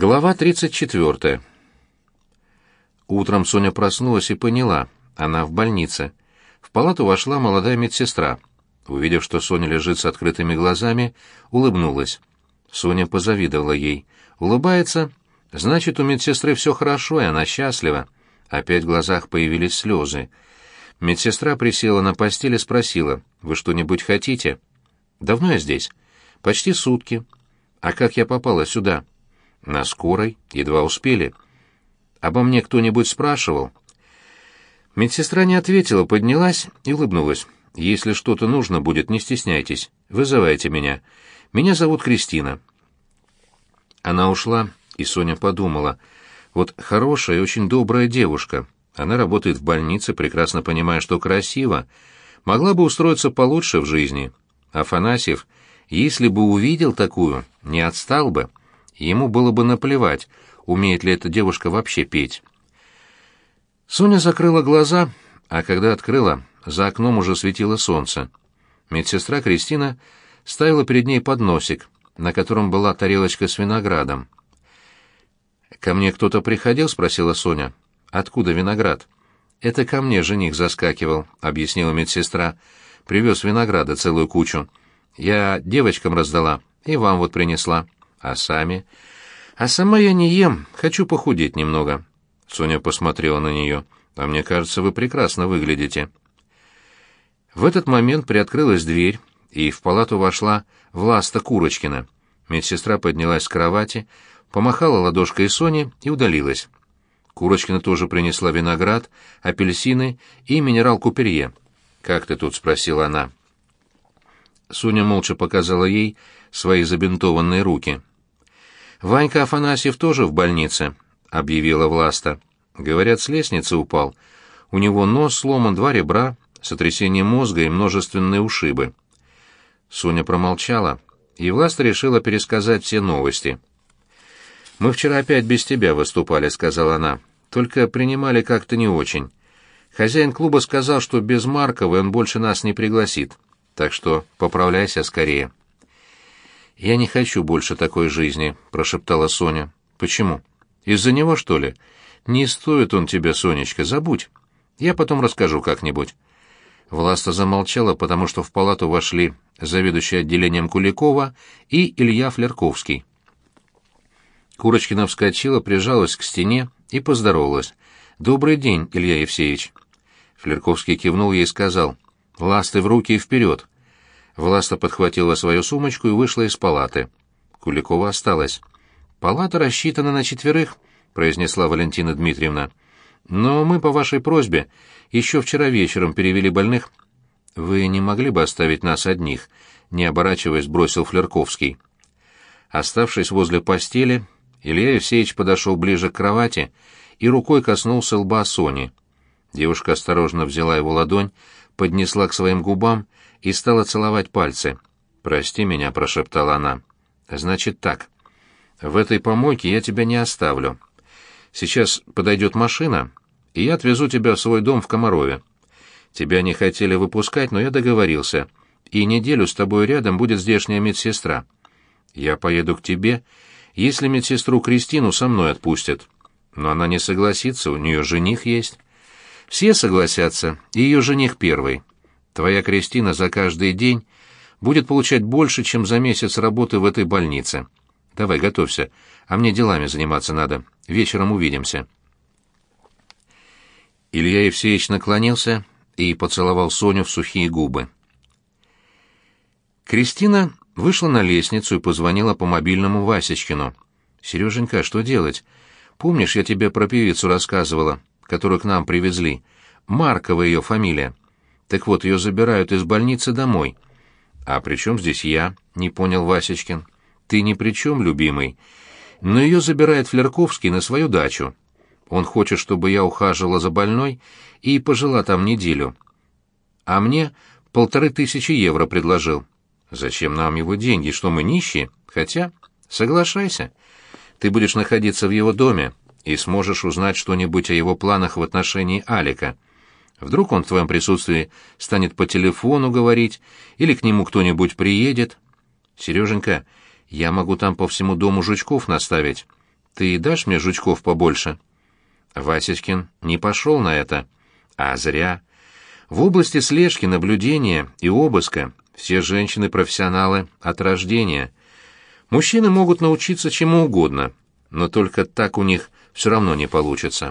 Глава 34. Утром Соня проснулась и поняла, она в больнице. В палату вошла молодая медсестра. Увидев, что Соня лежит с открытыми глазами, улыбнулась. Соня позавидовала ей. Улыбается, значит, у медсестры все хорошо, и она счастлива. Опять в глазах появились слезы. Медсестра присела на постель и спросила, «Вы что-нибудь хотите?» «Давно я здесь?» «Почти сутки». «А как я попала сюда?» На скорой едва успели. Обо мне кто-нибудь спрашивал? Медсестра не ответила, поднялась и улыбнулась. Если что-то нужно будет, не стесняйтесь. Вызывайте меня. Меня зовут Кристина. Она ушла, и Соня подумала. Вот хорошая и очень добрая девушка. Она работает в больнице, прекрасно понимая, что красиво. Могла бы устроиться получше в жизни. Афанасьев, если бы увидел такую, не отстал бы. Ему было бы наплевать, умеет ли эта девушка вообще петь. Соня закрыла глаза, а когда открыла, за окном уже светило солнце. Медсестра Кристина ставила перед ней подносик, на котором была тарелочка с виноградом. «Ко мне кто-то приходил?» — спросила Соня. «Откуда виноград?» «Это ко мне жених заскакивал», — объяснила медсестра. «Привез винограда целую кучу. Я девочкам раздала и вам вот принесла». А сами? А сама я не ем, хочу похудеть немного. Соня посмотрела на нее. А мне кажется, вы прекрасно выглядите. В этот момент приоткрылась дверь, и в палату вошла Власта Курочкина. Медсестра поднялась с кровати, помахала ладошкой Соне и удалилась. Курочкина тоже принесла виноград, апельсины и минералку перье. «Как ты тут?» — спросила она. Соня молча показала ей свои забинтованные руки. «Ванька Афанасьев тоже в больнице», — объявила Власта. «Говорят, с лестницы упал. У него нос сломан, два ребра, сотрясение мозга и множественные ушибы». Соня промолчала, и Власта решила пересказать все новости. «Мы вчера опять без тебя выступали», — сказала она. «Только принимали как-то не очень. Хозяин клуба сказал, что без Марковой он больше нас не пригласит. Так что поправляйся скорее». «Я не хочу больше такой жизни», — прошептала Соня. «Почему? Из-за него, что ли? Не стоит он тебя, Сонечка, забудь. Я потом расскажу как-нибудь». Власта замолчала, потому что в палату вошли заведующий отделением Куликова и Илья Флерковский. Курочкина вскочила, прижалась к стене и поздоровалась. «Добрый день, Илья Евсеевич». Флерковский кивнул ей и сказал, «Ласты в руки и вперед». Власта подхватила свою сумочку и вышла из палаты. Куликова осталась. «Палата рассчитана на четверых», — произнесла Валентина Дмитриевна. «Но мы, по вашей просьбе, еще вчера вечером перевели больных». «Вы не могли бы оставить нас одних?» — не оборачиваясь, бросил Флерковский. Оставшись возле постели, Илья Евсеевич подошел ближе к кровати и рукой коснулся лба Сони. Девушка осторожно взяла его ладонь, поднесла к своим губам и стала целовать пальцы. «Прости меня», — прошептала она. «Значит так. В этой помойке я тебя не оставлю. Сейчас подойдет машина, и я отвезу тебя в свой дом в Комарове. Тебя не хотели выпускать, но я договорился, и неделю с тобой рядом будет здешняя медсестра. Я поеду к тебе, если медсестру Кристину со мной отпустят. Но она не согласится, у нее жених есть». Все согласятся, и ее жених первый. Твоя Кристина за каждый день будет получать больше, чем за месяц работы в этой больнице. Давай, готовься, а мне делами заниматься надо. Вечером увидимся». Илья Евсеевич наклонился и поцеловал Соню в сухие губы. Кристина вышла на лестницу и позвонила по мобильному Васечкину. «Сереженька, что делать? Помнишь, я тебе про певицу рассказывала?» Которую к нам привезли. Маркова ее фамилия. Так вот, ее забирают из больницы домой. А при чем здесь я? Не понял Васечкин. Ты ни при чем, любимый. Но ее забирает Флерковский на свою дачу. Он хочет, чтобы я ухаживала за больной и пожила там неделю. А мне полторы тысячи евро предложил. Зачем нам его деньги, что мы нищие? Хотя, соглашайся. Ты будешь находиться в его доме, и сможешь узнать что-нибудь о его планах в отношении Алика. Вдруг он в твоем присутствии станет по телефону говорить, или к нему кто-нибудь приедет. Сереженька, я могу там по всему дому жучков наставить. Ты дашь мне жучков побольше?» Васечкин не пошел на это. А зря. В области слежки, наблюдения и обыска все женщины-профессионалы от рождения. Мужчины могут научиться чему угодно, но только так у них все равно не получится.